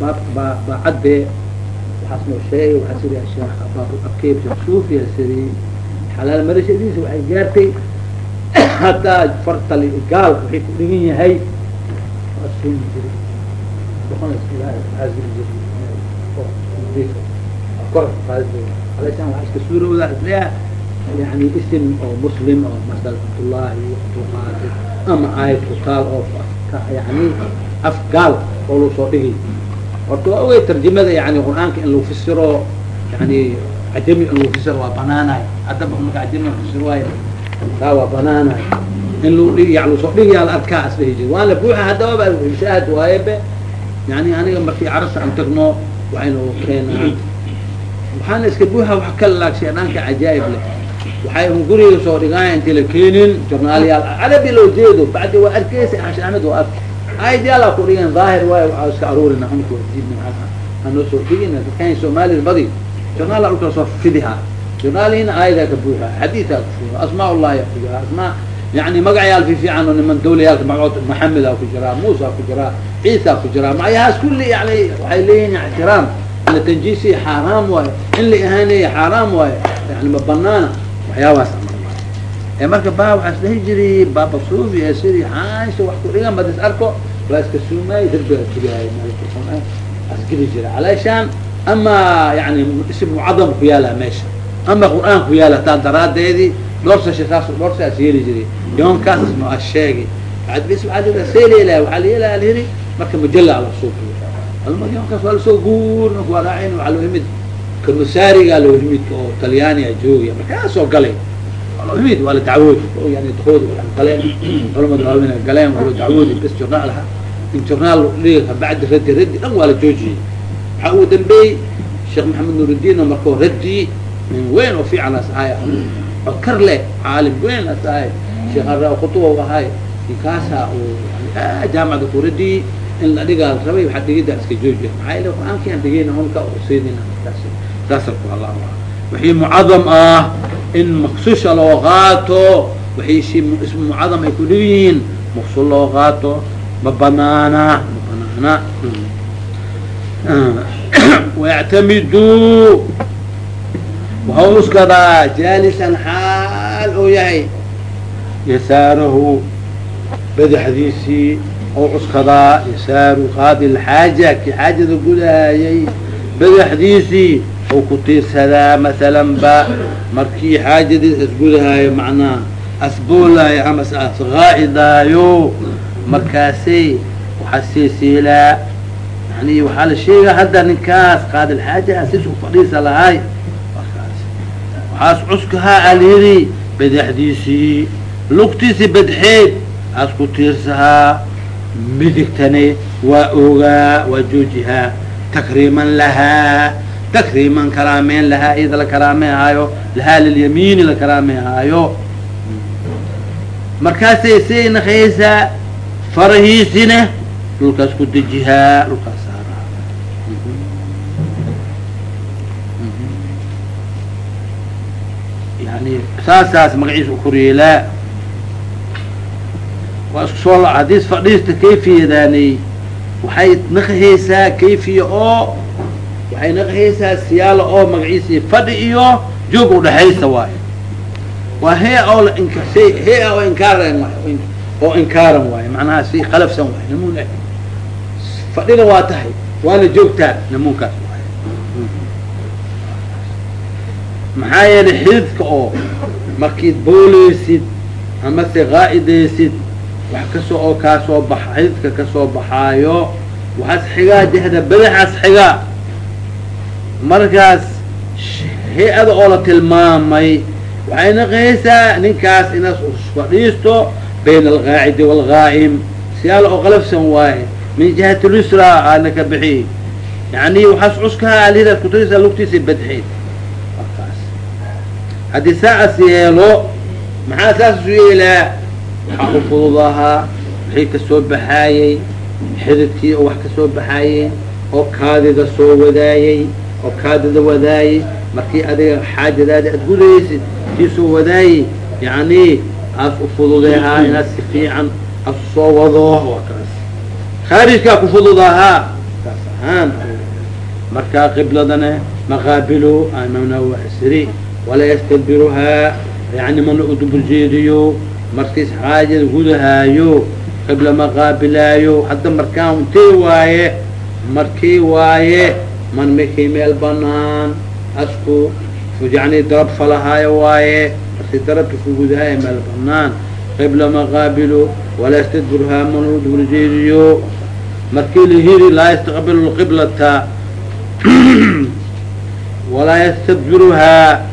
baab ba baa cadde waxaas noo sheegay waxaa siri sheekh baab abkeeb sheekh suufiya siri xalaal marashadiisa waxay gaartay haddaa fartal gaal waxay ku dhigan yahay suumi waa iska isleeyaha yani oo muslim oo masal ama aayad af gaal oo lagu soo dhigay horta waa ogay tarjamada yani qur'aanka in lagu fasiro yani cajami in lagu fasiro waa banaanahay. Haddaba marka cajami lagu fasiro waayo taa waa banaanahay. In dhigi yani la soo dhigayaa la arkaa asdhihi jir waana buuxa haddaba shaahad waaye be yani aniga markii carabta aan tagno waxaynu keenaa waxaana iska buuxa wax kala laagshay dhanka cajaa'ib leh. Waxay un guriga soo dhigaaya inti la keenin jornaaliyaal carabi loo jeedo bacdi waa arkeysa xashi axmed waa ark ayadyaala ku dhigan daahir waayo waxaa iska aruurina unka diidna hanoo soo dhigina dadkan soomaalida badi. Jornaala dhulka soo fidiha. Jornaalihina aayadaa ka buuxa xadiidaa ku fuuha asmaa ullahi ku jira asmaa yani magacyaal fi fiican oo niman dawlayaalka magacood maxamedaa ku jiraa muusa ku jiraa ciisa ku jiraa magacyahaas kulli yani waxay leeyihiin ixtiraam. In la tanjiisiya xaaraam waayo in la ihaaneeya xaaraam waayo yani ma banaana waxyaabahaas ee marka baa waxaa is dhihi jiray baaba suufi ee sidii xaansha wax ku dhigan bad is arko waa iska suumaay darbiga tugaay asgeli jira calaashaan ama yani ism mucadam ku yaalla meesha ama qur'aan ku yaalla taa daraadeedii dhoorsasha saas dhoorsaas yeeli jiray yoonkaas isma sheegi bad bis waaa la seelelaha waxaa layeelaha alhiri marka mujalla ala suufiyo yoonkaas waa la soo guurna waa raacin waa loo yimid kanusaariga loo yimid oo talyaaniga joogaya markaa soo galay mid waa la dacwoodi yani dukood galeen culamada waaweyn galeen waa la dacwoodi bes journaal ha in journaal dhiga kabacdi raddi dhan waa la joojiyey. Waxaa ugu dambeeyey sheekh maxamed nuuridiin oo markao raddi min weyn oo fiican as ahay codkar leh caalim weyn as ahay sheekh ara khutuba ahay ninkaasa jaamacda ku radiyey in la dhigaa la rabay waxaa dhigida iska joojiya maxaa yeele qur'aankii aan dhigayna unka useynina saasa ku allah wixii mucadam ah in maqsusha loo qaato si ismu mucadam ay ku dhig yihiin maqsul loo qaato ma banaana. Ma banaana. Wayactamidu waxau uskadaa jaalisan xaal oo yahay. Yasaarahu badaxdiisii ou cuskadaa yasaaru qaadi lxaaja kii xaajada gudahayay badaxdiisii ou ku tiirsadaa masalan ba. Markii xaajadiis isgudahaayo macnaha asboolaayo ama asqaa'idaayo markaasay waxaa siisiilaa yani waxaa la sheegaa hadda ninkaas qaadilxaaja sis u fadhiisa lahay. Waxaas cuskahaa alyidi badaxdiisii lugtiisii badxeed aas ku tiirsahaa midigtani waa ogaa waa joojihaa takriiman lahaa takriiman karaameyn lahaa iyada la karaameyhaayo lahaa lilyamiini la karaameyhaayo markaasay say nakaysaa farahiisina dhulkaas ku dejihaa dhulkaas saaraa yani saasaas magaciisa ukoriyeelaa waa isku soo haddiis fadhiista kayfiyadaanay waxay naqahaysaa kayfiya oo waxay naqahaysaa siyaala oo magaciisii fadhi iyo joog udhexaysa waayo waa hee oo la ink shay hee oo inkaaran waay oo inkaaran waayo macnaha si qalafsan waayo namuun fadhina waa tahay waana joogtaa namuunkaas waayo maxaa yeelay xididka oo markiid booleysid amase qaa'idaysid wax ka soo oo kaa soo bax xididka ka soo baxaayo waxaas xigaa jehda badaxaas xigaa. Markaas hay'ada oo la tilmaamay waxay naqaysaa ninkaas inaas fadhiisto bayna alqaacidi waalgaa'im siyaala oo qalafsan waaye min jihati lusra aana ka bixi yani waxaas cuskaha alidaas kutirisa lugtiisa badxeed markaas haddii saacas yeelo maxaa saas yeelaa waxaa u fududahaa wixii ka soo baxaayey xididkii wax ka soo baxaayeen oo kaadida soo wadaayey oo kaadida wadaayey markii adiga xaajadaada aad gudaysid kii soo wadaayey yani aas u fududeehaa inaad si fiican as soo wado waa kaas khaarijkaa ku fududahaa kaas ahaan markaa qibladana maqaabilu amana wasri wala yastadbiruhaa yani mana udubuljeediyo markiis xaajada gudahaayo qibla maqaabilaayo hadda markaan intee waaye markii waaye man makii meel banaan asku yani darab falahaayo waaye markii darabka kugudahaayo meel banaan qibla maqaabilu walaa yastadbiruhaa mana udubuljeediyo markii lahiri laa yastaqbilu lqiblata walaa yastadbiruhaa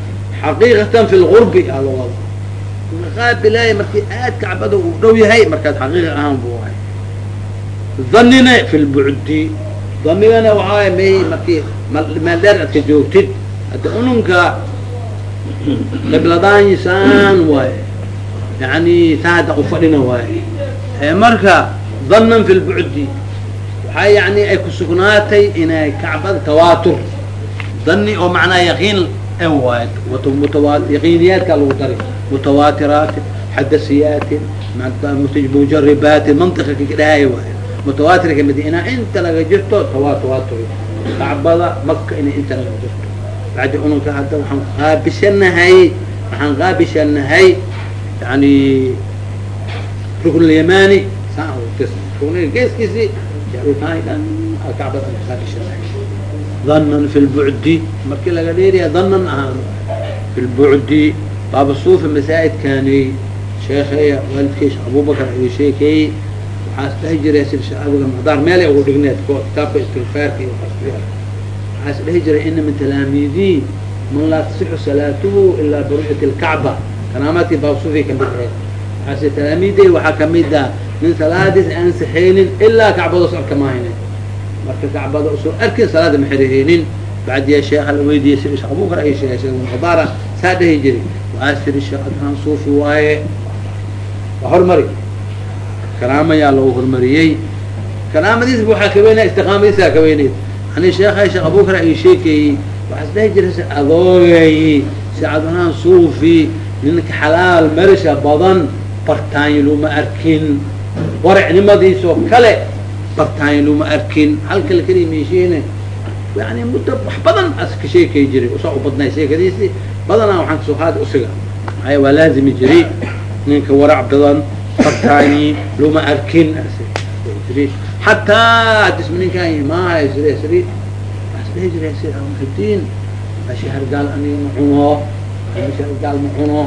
xaqiiqatan fi lgurbi alwada qaabilaaya markii aad kacbada uu dhow yahay markaas xaqiiqa ahaan bu ahay dhanina fi lbucdi damigana waxaay may markii meel dheer adka joogtid hadda ununka qibladaansaan waaye yani saa hadda ufadhina waaye marka dhanan fi lbucdi waxaa yani ay kusugnaatay inay kacbada tawaatur. Dani oo macnaa yaqiin waay yaqiiniyaadka lagu dari mutawaatiraati xadasiyaatin mujaribaatin mantiqa kakadhahay waay mutawaatir ka mid inaa inta laga jirto tawatwatur kacbada maka ina inta laga jirto bacdi ununka hadda waxaan qaabishanahay waxaan qaabishanahay yani ruknlyamani geeskiisi kacbada qaabishanahay dhanan fi lbucdi markii laga dheeriya dhanan ahaan fi lbucdi baaba suufi masaa'idkani sheekheya waalidkii sheekh abubakar ayuu sheekeeyey waxaas dhahi jiray silshaabiga maqdaar meelay ugu dhigneed kitaabka istigfaarka iyo qasbiya waxaas dhahi jiray ina min talaamiidii man laa tasixu salaatuhu ilaa biru'yati lkacba karaamaadkii baaba suufi ka mid ahayd waxaase talaamiiday waxaa ka mid ah min salaadiis aan saxeynin ilaa kacbada socodka maahayne marka kacbada u soo arkin salaada ma xeriheynin bacdiya sheekha la weydiiyey sida sheekh abubakar ay sheegay sheekh saa dhahi jiray. Waxaa tiri sheekh suufi waaye. Waa hormari. Karaamayaa lagu hormariyey. Karaamadiisba waxaa ka weynaya istiqaamadiisaa ka weynayd yani sheekha sheekh abubakar ay sheekeeyey waxaas dhahi jiray se adoogay sheekh adhaan suufi ninka xalaal marisha badan bartaanyi luma arkin. Waracnimadiisoo kale bartaanyi luma arkin. Halkala keliya meeshiine yani muddo wax badan as ka sheekay jiray. Usaa u badnay sheekadiisi badanaa waxaan ka soo qaadi usiga maxaa waa laazimi jiray ninka warac badan bartaanyi luma arkin. jiri xataa disma ninkaan maaha sire sri waxas dhihi jiray sir muxidiin mashaar gaal aniga ma cuno mashaar gaal ma cuno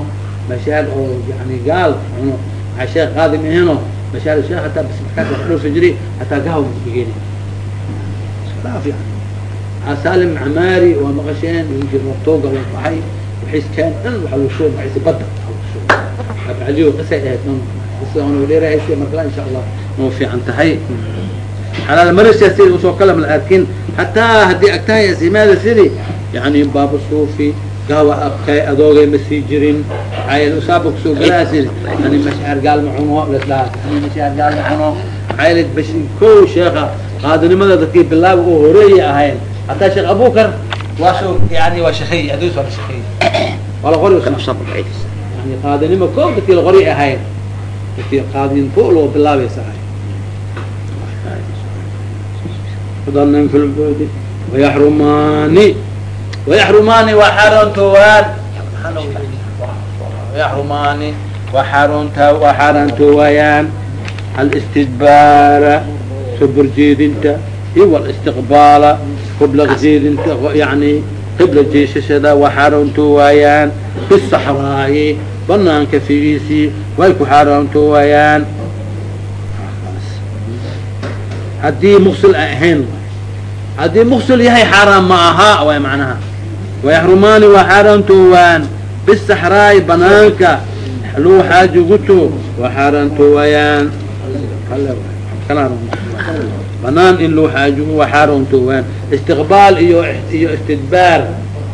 mashaar oo yani gaal cuno waxaa sheekh qaadim aheno mashaar sheekh hataa bas markaas wax dhowrsa jiray hataa gahaw madigeen iska dhaaf yani salim camaari waa maqasheen jirtooga la baxay waxiskeen dhan waxa lagu shuba maciise badda abcaliyo qisay ahayd qisa ona dheerahaysa markala insha allah noo fiican tahay. Xalaal marisha sidi u soo kala mala arkin hataa haddii agtahay asimaada sidi yani baaba suufi gawa abkay adoogay ma sii jirin maxaa usaaba ku soo galaa sidi yani mashaar gaal ma cuno lasdhaa yani mashaar gaal ma cuno. Yeele bash kow sheekha qaadanimada dadkii bilaaba oo horreeya ahayn hataa sheekh abubakar waa soo yani waa shaqeey adus waa shaqeey waa la qori yani qaadanimo ko dadkii la qori ahayn dadkii qaadin ko loo bilaabaysa ahay danan fi lbudi wayaxrumaani wayaxrumaani waa xaaraantoogaan wayaxrumaani waa xaaraanta waa xaaraantoowayaan alistidbaara soo borjeedinta iyo walistiqbaala qibla jeedinta yani qibla jeesashada waa xaaraantoowaayaan bisaxraa'i banaanka figiisii way ku xaaraantoowaayaan haddii muksil ay ahayn haddii muksil yahay xaaraan ma aha way macnaha. Wayaxrumaani waa xaaraantoowaan bisaxraa'i banaanka. Luu xaaji guto waa xaaraantoowaayaan banaan in loo xaajigo waa xaaraantoowaan istiqbaal iyo iyo istidbaar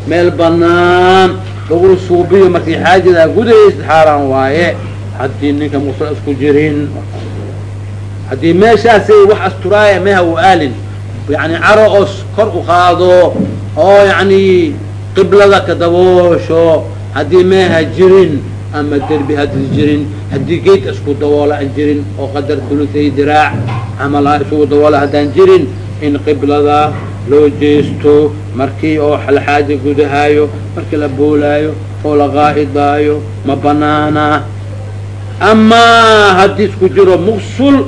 meel banaan. Lagu suubiyo markii xaajadaa gudaysa xaaraan waaye. Haddii ninka muksil isku jirin haddii meeshaasi wax asturaaya meha u aalin yani caro oo kor u qaado oo yani qiblada ka daboosho haddii meeha jirin ama derbi haddi jirin haddii geedka isku daboola aan jirin oo qadar thuluhay diraac camalaa isugu daboola haddaan jirin in qiblada loo jeesto markii oo alxaaja gudahaayo markii la boolaayo oo la qaa'idaayo ma banaana. Amaa haddii isku jiro muqsul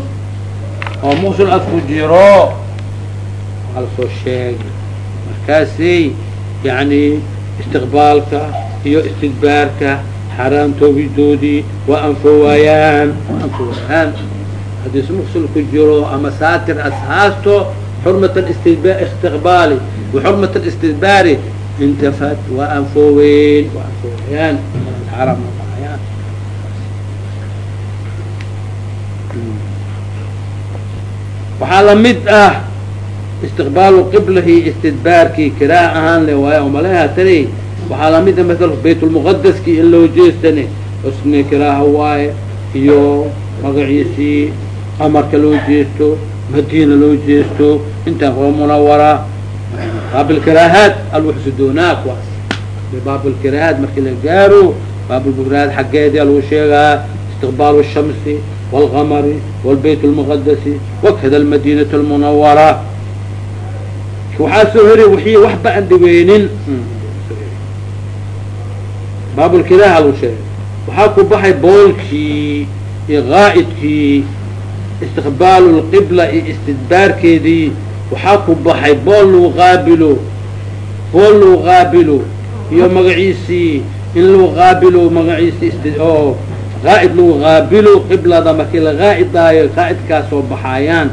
oo muqsul ad ku jiro. Waa la soo sheegay yani istiqbaalka iyo istidbaarka xaaraantoobidoodii waa anfowaayaan waa anfowaayaan haddii is muqsul ku jiro ama saatir as haasto istiqbaali waxurmat istidbaari intafat waa anfooweyn waa xaaraam waxaa la mid ah istiqbaalu qiblahi istidbaarkii kiraa ahaan le waayo umaleha tani waxaa la mid ah maala baytulmuqadaskii in loo jeestane usne kiraaha waaye iyo magaciisii qamarka loo jeesto madiina loo jeesto intaan waa munawara baablkiraahaat alwaxsudoonaa kuwaas baablkiraahaat markii la gaaro baablkiraahaat xaggeedia lagu sheegaa istiqbaalu shamsi wاlqamari wاlbayt اlmuqadasi wakada almadinat اlmunawara waxaa soo heri wixii waxba aan dhaweynin baabulkiraaha lagu sheegay waxaa ku baxay boolkii iyo qaa'idkii istiqbaalu lqibla iyo istidbaarkeedii waxaa ku baxay bool lagu qaabilo bool lagu qaabilo iyo magaciisii in lagu qaabilo magaciisii oo qaa'id lagu qaabilo qiblada markii la qaa'idaayo qaa'idkaas soo baxaayaan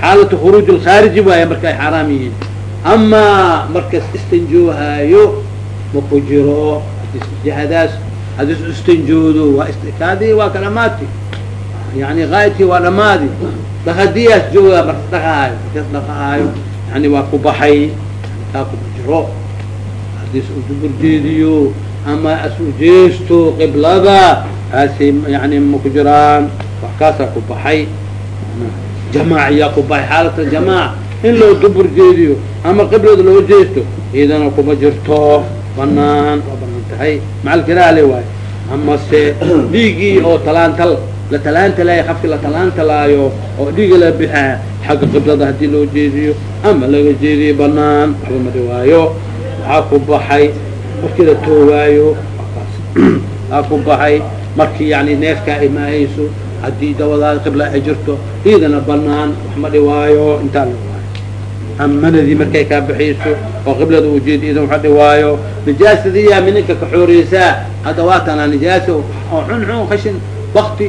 xaalatu khuruuj alkhaariji waaya marka ay xaaraam yihiin amaa markas istanjoohaayo ma ku jiro jihadaas hadis istanjoodo waa kaadii waa ka dhamaati yani qaa'idkii waa dhamaadi dhaqadiyaas jooga markas dhaqahaayo markas dhaqahaayo yani waa ku baxay kaa kuma jiro hadis uduburjeediyo ama as ujeesto qiblada kaasi yani ma ku jiraan wax kaasaa ku baxay jamaaciyaa ku baxay xaalat aljamaac in loo dubur jeediyo ama qiblada loo jeesto iyadana kuma jirto banaan waa bannaan tahay macalkiraale waayo amase dhiigii oo talaantal la talaantalaayo qafki la talaantalaayo oo dhiiga la bixa xagga qiblada haddii loo jeediyo ama laga jeediyo banaan waxba ma dhiwaayo waxaa ku baxay markii la toogaayo ku baxay markii yani neefkaa imaahayso haddii dawadaada qibla ay jirto iyadana banaan wax ma dhiwaayo intaa la waayo. Amanadii markay kaa bixiyso oo qiblada ujeeda idan waxa dhiwaayo nijaasadiyaa mininka ka xooreysaa hadda waatanaa nijaasa oo xun xun kashin wakti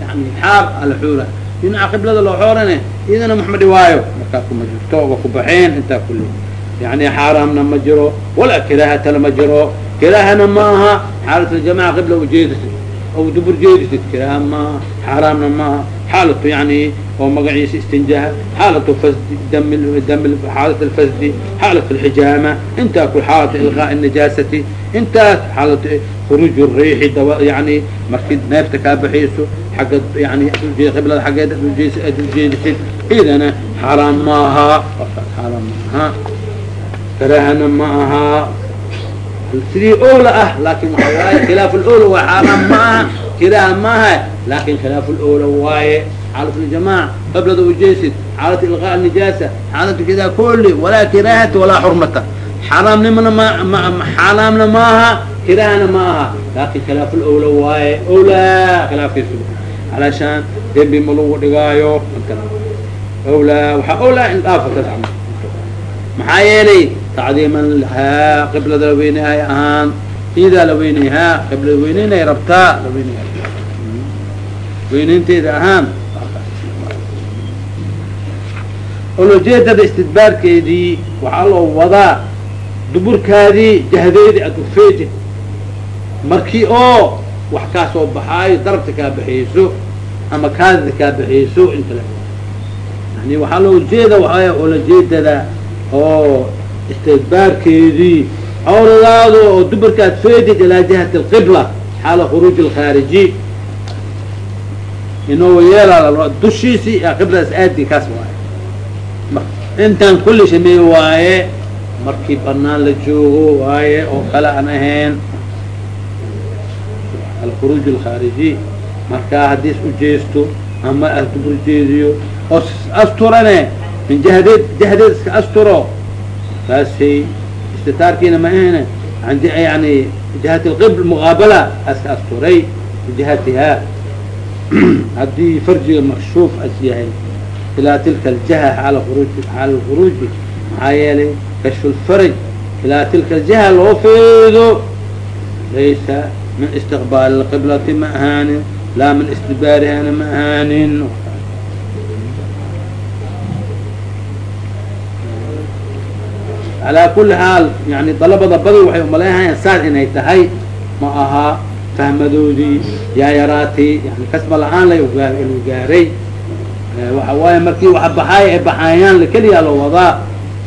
yani xaar ala xoora dhinaca qiblada loo xoorane iyadana wax ma dhiwaayo markaa kuma jirto waa ku baxeen intaa kulli yani xaaraamna ma jiro walaa kirahatana ma jiro. Kiraahana ma aha xaalat aljamaca qibla ujeedasa oo dubur jeedis kiraah maaha xaaraamna maaha xaalatu yani oo magaciisa istinjaaha xaalatu fasdi dam xaalat alfasdi xaalat alxijaama intaa ku xaalatu ilqaa najaasati intaas xaalatu khuruuj riixi daba markii neefta kaa baxayso xaggaad yani qiblada xaggeed aad ujeedisid idana xaaraan maaha xaaraan maaha karaahana ma sidii ola ah laakiin waxa waaye khilaaf ula waa xaaraan ma aha kiraa maaha laakiin khilaaf ula waaye. Xaalat ljamac qablada ujesid xaalat ilqaa nijaasa xaalatu kida kuli walaa kiraahata walaa xurmata. Xaaraamnimana ma xaaraamna maaha kirahana ma aha laakiin khilaaf ula waaye ola khilaafkiisu. Alashaan dembi ma lagu dhigaayo la waxaa ola in dhaafo maxaa yeelay tacdiiman lahaa qiblada la weynayhay ahaan iidaa la weynayhaa qiblada weyneynay rabtaa la weynaya weyneynteeda ahaan olojeedada istidbaarkeedii waxaa loo wadaa duburkaadii jahdeedi ad ufeedi markii oo wax kaa soo baxaayo darabta kaa baxayso ama kaadida kaa baxayso inta la yani waxaa loo jeeda waxaaya olojeedada oo istidbaarkeedii cawradaado oo duburkaad feedid ilaa jihati alqibla xaala khuruuj alkhaariji inoo yeelaa dushiisii qibladaas aadi kaas waaye intaan kulli shameeye waaye markii banaan la joogo waaye oo kale aan ahayn alkhuruuj alkhaariji markaa haddii is ujeesto ama as dubur jeediyo oo asturane min jihadeed jihadeed iska asturo taasi istitaarkiina ma ahne yani jihat lqibl muqaabala aska asturay bijihatiha haddii farjiga makshuuf as yahay ilaa tilka aljaha xaala uruuji xaala lkhuruuji maxaa yeelay kashfu lfaraj ilaa tilka aljaha loo feedo laysa min istiqbaali lqiblati ma ahaanin laa min istidbaarihana ma ahaanin calaa kuli xaal yani dalabada badi waxay umaleynhayaan saas inay tahay ma ahaa fahmadoodii yaa yaraatay yani kasba la'aan la inuu gaaray. Waxa waaye markii waxa baxaay ay baxaayaan keliyaa loo wadaa.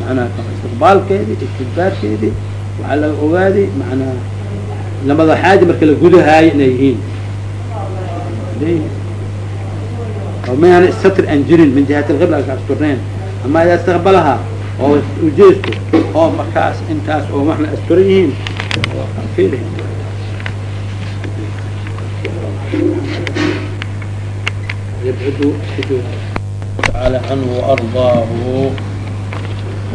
Manaa istiqbaalkeedi istidbaarkeedi waxaa laga ogaaday manaa lamada xaaja marka la gudahaayo inay yihiin. Mayaan satr aan jirin min jihat alqibla ka asturnayn. Ama idaa istaqbalaha oo ujeesto oo markaas intaas oo waxna asturan yihiin تعالى عنه وأرضاه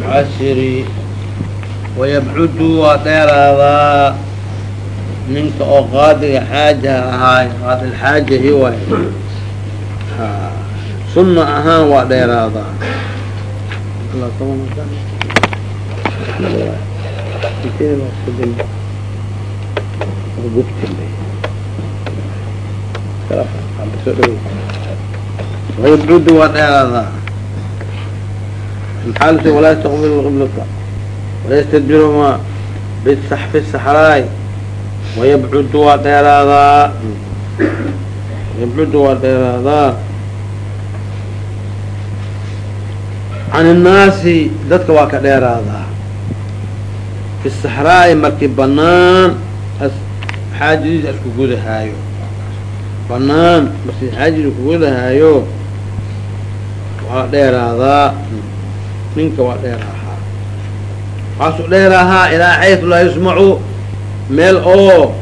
عشري ويبعد وديرادا ninka oo qaadiga xaaja ahaay qaadi xaaja hiwaay sunna ahaan waa buda waa dheeraadaa maxaalse walaa taqbil qiblata wayastadbiruma bisaxfi saxraay wayabcudu waa dheeraadaa yabcudu waa dheeraadaa can dadka waa ka dheeraadaa fi saxraa'i markii banaan xaajadiisa isku gudahaayo banaan markii xaajadiisa isku gudahaayo waa dheeraadaa ninka waa dheeraahaa waxaasu dheeraahaa ilaa xaysu laa yusmacu meel oo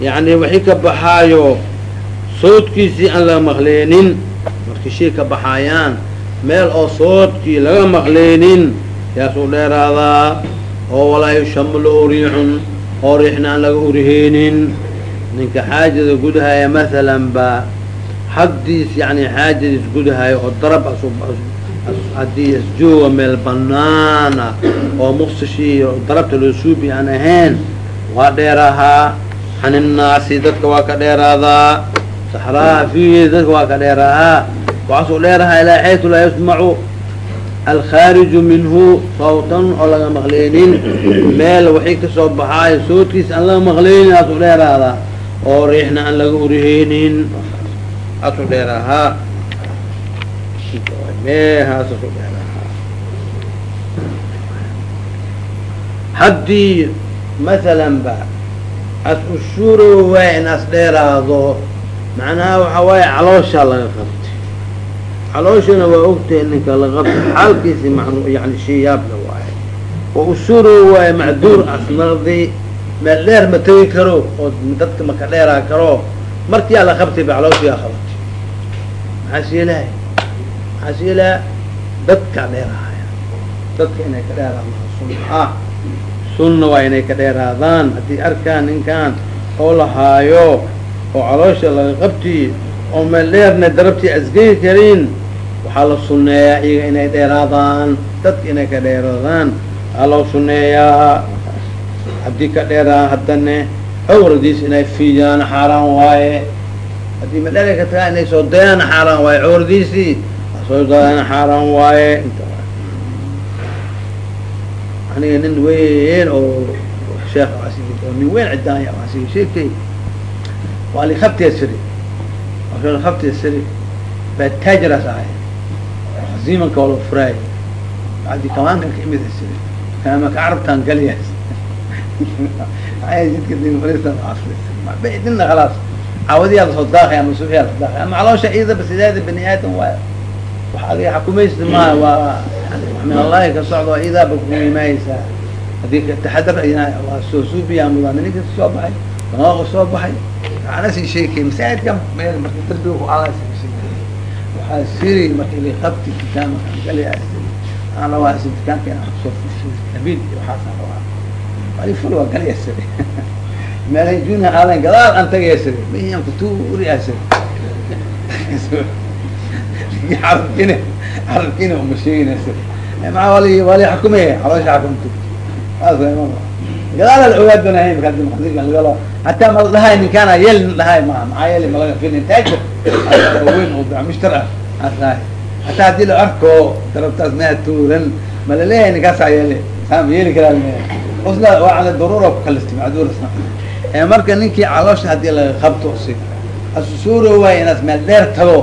yani waxay ka baxaayo soodkiisii aan laga maqleenin markii shay ka baxaayaan meel oo soodkii laga maqleenin yaasuu dheeraadaa oo walaa yushamlu riixun oo riixna aan laga uriheenin. Ninka xaajada gudahaya masalan ba haddiis yani xaajadiis gudahaayo oo darab haddii isjooga meel banaana oo muqsishii darabta loo suubi aan ahayn waa dheerahaa can innaasi dadka waa ka dheeraadaa. Saxraha fiihi dadka waa ka dheeraahaa waxaasuu dheerahaa ilaa xaytu laa yusmacu alkhaariju minhu sawtan oo laga maqleynin meel waxay ka soo baxaayo soodkiisa aan laga maqleynin aasuu dheeraadaa oo riixna aan laga uriheynin aasuu dheeraahaa haddii masalan ba as ushuuro waay in dheeraado macnaha waxa waaye calooshaa laga qabtay calooshana waa ogtahay ninka la qabtay xaalkiisi yani shiyaabla waaye. Oo ushuuro waaye macduur asnaqdi meel dheer ma tegi karo oo dadka maka dheeraa karo. Markiyaa la qabtay ba calooshiyaa qabatay maxaa siilaa maxaa siilaa dadka dheerahaya dadka inay ka dheeraadaan sunna. Ah sunna waa inay ka dheeraadaan. Haddii arkaan ninkan oo lahaayo oo caloosha laga qabti oo meel dheerna darabtii asgey karin. Waxaa la sunneeyaa iyaga inay dheeraadaan dadka inay ka dheeraadaan. Waxaa loo sunneeyaa haddii ka dheeraan haddane cawradiis inay fiidaan xaaraan waaye. Haddii madhera ka tagaa inay soo dayaan xaaraan waaye cawradiisii soo dayaan xaaraan waaye. Aniga nin weyn oo sheekh oo nin weyn cidaanya sheekay waa li kabtee siri waa kabtee siri baa taajiraas ahay zimanka waa loo furaay bacdi kamaankan ka imid siri kama ka carabtaan galiyaas jidka dinfalistan dina khalaas caawadiyaa la soo daaqay ama suuxiyaa la soo daaqay ama caloosha ciidaba sideeda bani aadam waay wax adiga xakumaysid maaha waa min allahi ka socda waa idaaba kugu imaayeysaa haddii taxadar waa soo suubiyaa mudaa ninka soo baxay banooqa soo baxay ana sii sheekay masaajidka meel marka darbiga ku ala waxaa siri marka ili qabti dukaan waxaan galayaa siri aan rabaa si dukaanka inaan ku soo fusho nabiid iyo waxaasaan rabaa wali ful waa galaya siri meelay junior aadan gadaal aan tagaya siri miyan kutuuriyaa siri carabkina carabkina uma sheegina siri maa wali wali xukumaya caloosha xukumto saas way mama gadaala la ogaa doonaya marka haddii maqdika lagalo hataa ma la dhahay ninkaana yel dhahay ma maxaa yeeli malaga filin taajir weyn oo bacmushtar ah. Aas dhahay hataa haddii la arko darabtaas mea tuuran ma la leeyahay ninkaasaa yeeli saa ma yeeli karaa usla waa ala daruura ku kalisti macduurasa marka ninkii caloosha haddii laga qabto si asusuuro waay inaas meel dheer tago.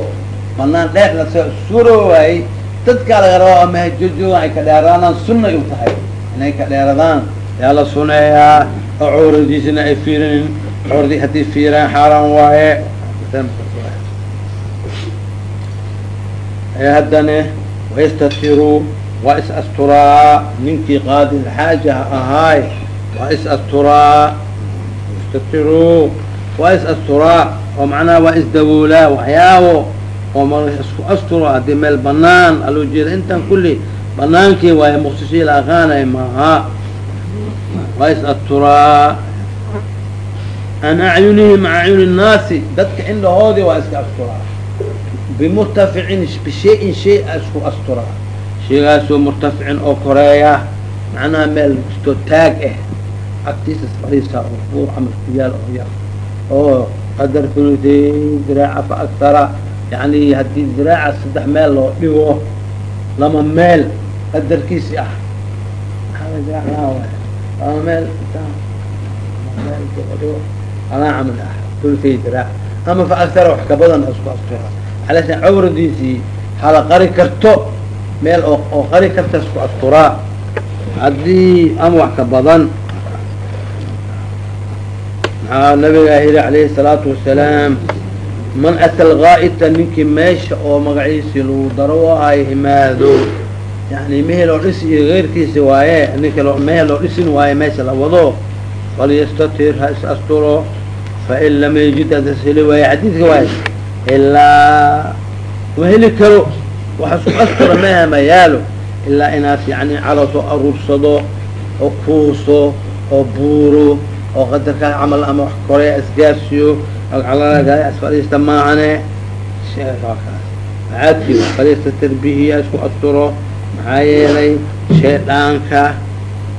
Banaan dheer la suuro waayey dadkaa laga rabaa ama hajojoogan ay ka dheeraanaan sunay u tahay. Inay ka dheeradaan yaa la suneeyaa oo cawradiisina ay fiirinin cawradii haddii fiiraan xaaraan waaye haddane waistatiruu waa is asturaa ninkii qaadi xaaja ahaay waa is asturaa istatiruu waa is asturaa oo macnaha waa isdawoolaa waxyaabo oo ma isku asturo haddii meel banaan aloo intan kulli banaankii waaye muqsishii la aqaanay maaha is asturaa an acyunihim acyuni الnaasi dadka indhahoodii waa iska asturaa bimurtaficin bishayin shay isku asturaa shaygaasoo murtaficin oo koreeya macnaha meel isto taag ah agtiisa fariisa oo buur camal ku yaal oo yar oo qadar hulutay diraaca fa aktara yani haddii diraaca saddex meel loo dhigo lama meel qadarkiisi ah lama meel alaa camal ah hulutay diraac ama fa aktara wax ka badan isku astura alashan cawradiisii hala qari karto meel oo oo qari karta isku asturaa haddii ama wax ka badan maxaa nabigaa yidhi alayhi الsalaatu wasalaam man ata lgaa'ita ninkii meesha oo magaciisii lagu daro ahay imaado yani mehe loo dhisi iyo geyrkiisi waaye ninka loo mehe loo dhisin waaye meesha la wado. Falyastatir ha is asturo fain lam yajid hadas heli waaye. Xadiidka waaye ilaa ma heli karo. Waxa isku astura meha ma yaalo ilaa inaas yani caloosoo aruursado oo kuuso oo buuro oo qadarkaa camal ama wax korea isgaarsiyo calalaga isfadhiista maahane. Aadkii fadhiistatir bihi isku asturo maxaa yeelay shaydhaanka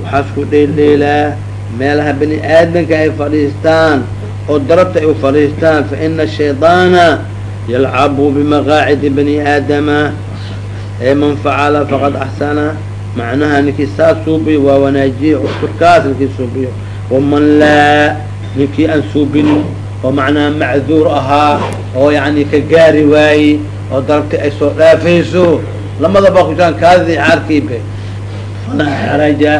waxaa isku dheeldheelaa meelaha bani aadamka ay fadhiistaan oo darabta ay u fadhiistaan fa ina shaydaana yalcabu bimaqaacidi bani aadama. Ee man facala faqad axsana. Macnaha ninkii saas suubiyo waa wanaajiye usturkaas ninkii suubiyo. Waman laa ninkii aan suubinin oo macnaha macduur ahaa oo yani ka gaari waaye oo darabti ay soo dhaafayso lamadaba kujaan kaadii caarkiibe falaa xaraja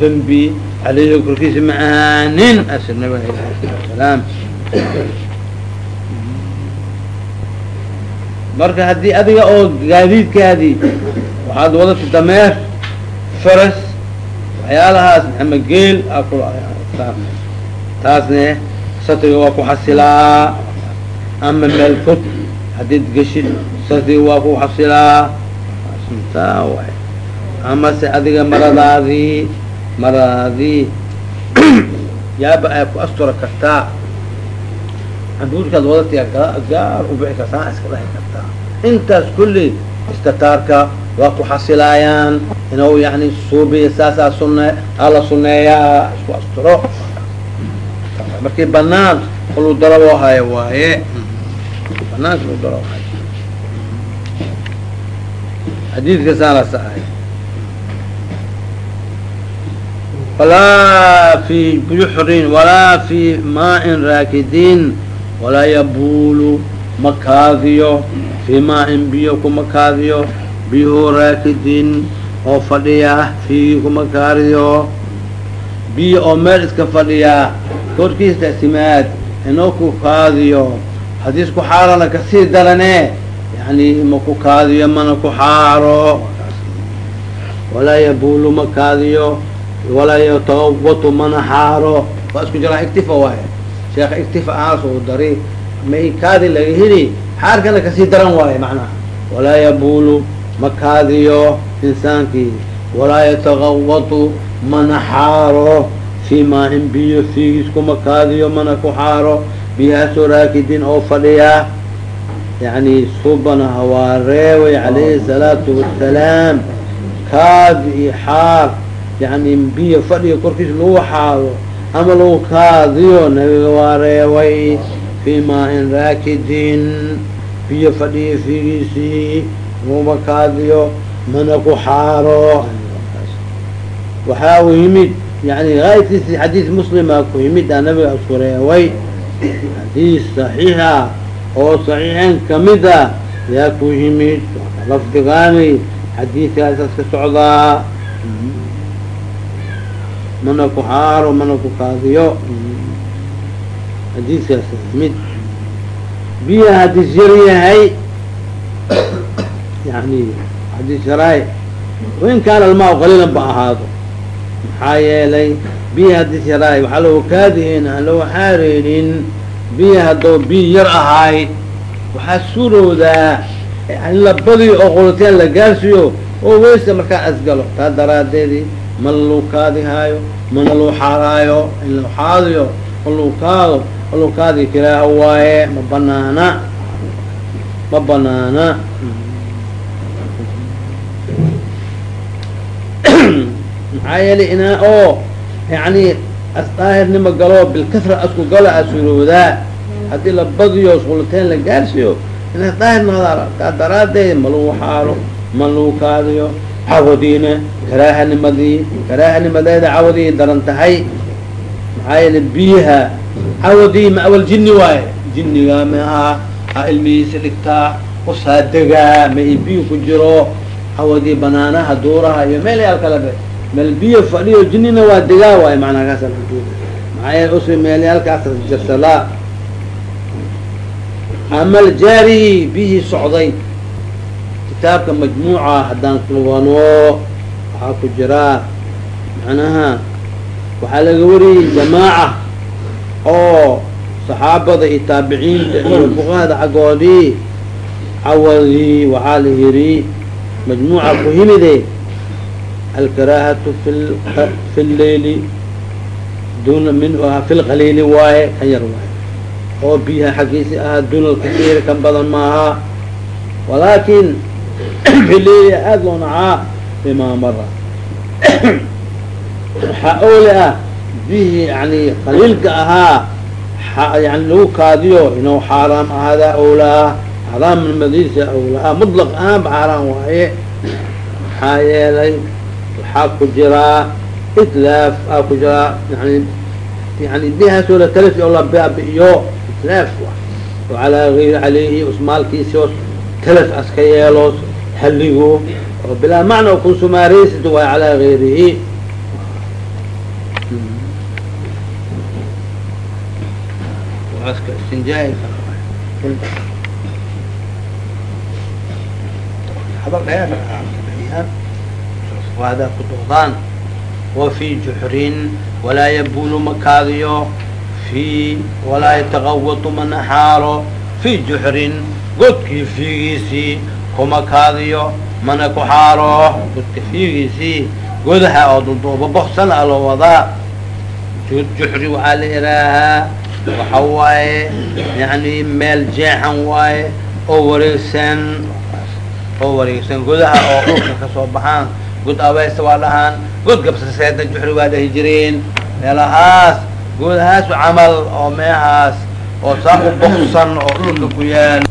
dembi aleyhi korkiisa ma ahaanin. Asir nabig alayh salaam. Marka haddii adiga oo gaadiidkaadii waxaad wadata dameer faras waxyaalahaas ama geel aa ku taasne satriga waa ku xasilaa. Ama meel haddiid geshid satriga waa ku xasilaa taa way amase adiga maradaadii maradaadii yaaba ay ku astura kartaa cambuurkaad wadatiya gaar ubici kartaa iska dhahi kartaa. Intaas kulli istataarka waa ku xasilaayaan. Inuu yani suubiya saasaa sunne hala suneeyaa isku asturo. Markii banaan kulu darabo hayo waaye. Banaanka lu hayo xadiidka saanasa ahay. Walaa fi buxrin walaa fi maain raakidin walaa yabulu makaadiyo fi maain biyo kuma kaadiyo. Biyuhu raakidin oo fadhiya fiihi kuma kaadiyo. Biyo oo meel iska fadhiya korkiisa ictimaad inuu ku kaadiyo. Haddii isku xaarana ka sii darane yani ma ku kaadiyo mana ku xaaro. Walaa yabulu ma kaadiyo walaa yatawatu mana xaaro. Waa isku jiraa iktifa waaye. Sheekha iktifa ahaas u dari ma kaadi laga heli? Xaarkana ka sii daran waaye macnaha. Walaa yabulu makaadiyo insaankii walaa yatagawatu mana xaaro. Fii maain biyo fiigiis kuma kaadiyo mana ku xaaro. Biyahaasoo raakidin oo fadhiya yani subanaha waa reeway calayhi salaatu wasalaam kaadi iyo xaar yani biyo fadhiga korkiis lagu xaaro ama lagu kaadiyo nabiga waa reeway fii maain raakidin biyo fadhiya fiigiisii laguma kaadiyo mana ku xaaro waxaa u yimid yani gaayatiisi xadiis muslima ku yimid aa nabiga isku reeway xadiis saxiixa oo saxiixeen ka mid a yaa ku yimid lafdigaani xadiiskaasaas ka socdaa. Mana ku xaaro mana ku kaadiyo. Xadiiskaas yimid biya hadis yar yahay yani hadis yaraay wain kaana almaa qaliilan ba ahaado. Maxaa yeelay biya hadis yaraay waxaa lagu kaadihin aan lagu xaareynin biya haddoo biy yar ahaay waxaa suurowdaa in la badiyo oo qulateen la gaarsiiyo oo weysa markaa asgalo. Taa daraadeedii ma lagu kaadihaayo mana lagu xaaraayo in la xaadiyo oo lagu kaado oo kaadi kiraaha waaye ma banaana ma banaana maxaa yeelay inaa oo yani asdaahirnima galo bilkasra asku galo asurowdaa haddii la badiyo isqulateen la gaarsiiyo inaa daahir noqdaa taa daraadeed ma lagu xaalo ma lagu kaadiyo cawadiina karaahanimadii karaahanimadeeda cawadii daran tahay. Maxaa yeelay biyaha cawadii ma awal jini waaye. Jiniga maaha ha ilmihiisa dhigtaa usaadegaa ma i biyo ku jiro. Cawadii banaanaha duuraha iyo meel yaal kalebe meel biyo fadhiyo jinina waa degaa waaye macnaa kaas maxaa yeele us meelyaalkaas jarsalaa ama aljaari biyihii socday kitaabka majmuuca haddaan qabano waxaa ku jiraa macnaha waxaa laga wariyey jamaaca oo saxaabada iyo taabiciinta iyo fuqahada xaggoodii cawadii waxaa la yidhi majmuuca ku yimide alkaraahatu fi lleyli duna min fi lqaliili waaye kan yar waaye oo biyaha xaggiisi ahaa duna lkasiiri kan badan maaha walaakin fileili aada loo nacaa bimaa mara waxaa oole ah biyihii yani qaliilka ahaa yani lagu kaadiyo inuu xaaraam ahaadaa owlaa xaaraamnimadiisa owlaa mutlaq ahaanba xaaraan waaye maxaa yeelay waxaa ku jiraa itlaaf aa ku jiraa yani yani biyahaasoo la talasi oo la baabi'iyo itlaaf oo alaa ayri aleyhi usmaalkiisi oo talaf aska yeelo halligo oo bilaa macna kun sumaareysid waay calaa gayrihi waada ku doodaan wa fi juxrin walaa yabulu makaadiyo fi walaa yataqawatu manaxaaro fi juxrin godkii fiigiisii kuma kaadiyo mana ku xaaro godka fiigiisii godaha oo duduubaboqsan a loo wadaa juxri waxaa la ihaahaa waxa waaye yani meel jeexan waaye oo wareegsan oo wareegsan godaha oo dhulka ka soo baxaan god abaysta waa dhahaan god gabsaseedna juxri waa dhahi jireen meelahaas godahaas camal oo meehaas oo saa u boksan oo dhulka ku yaal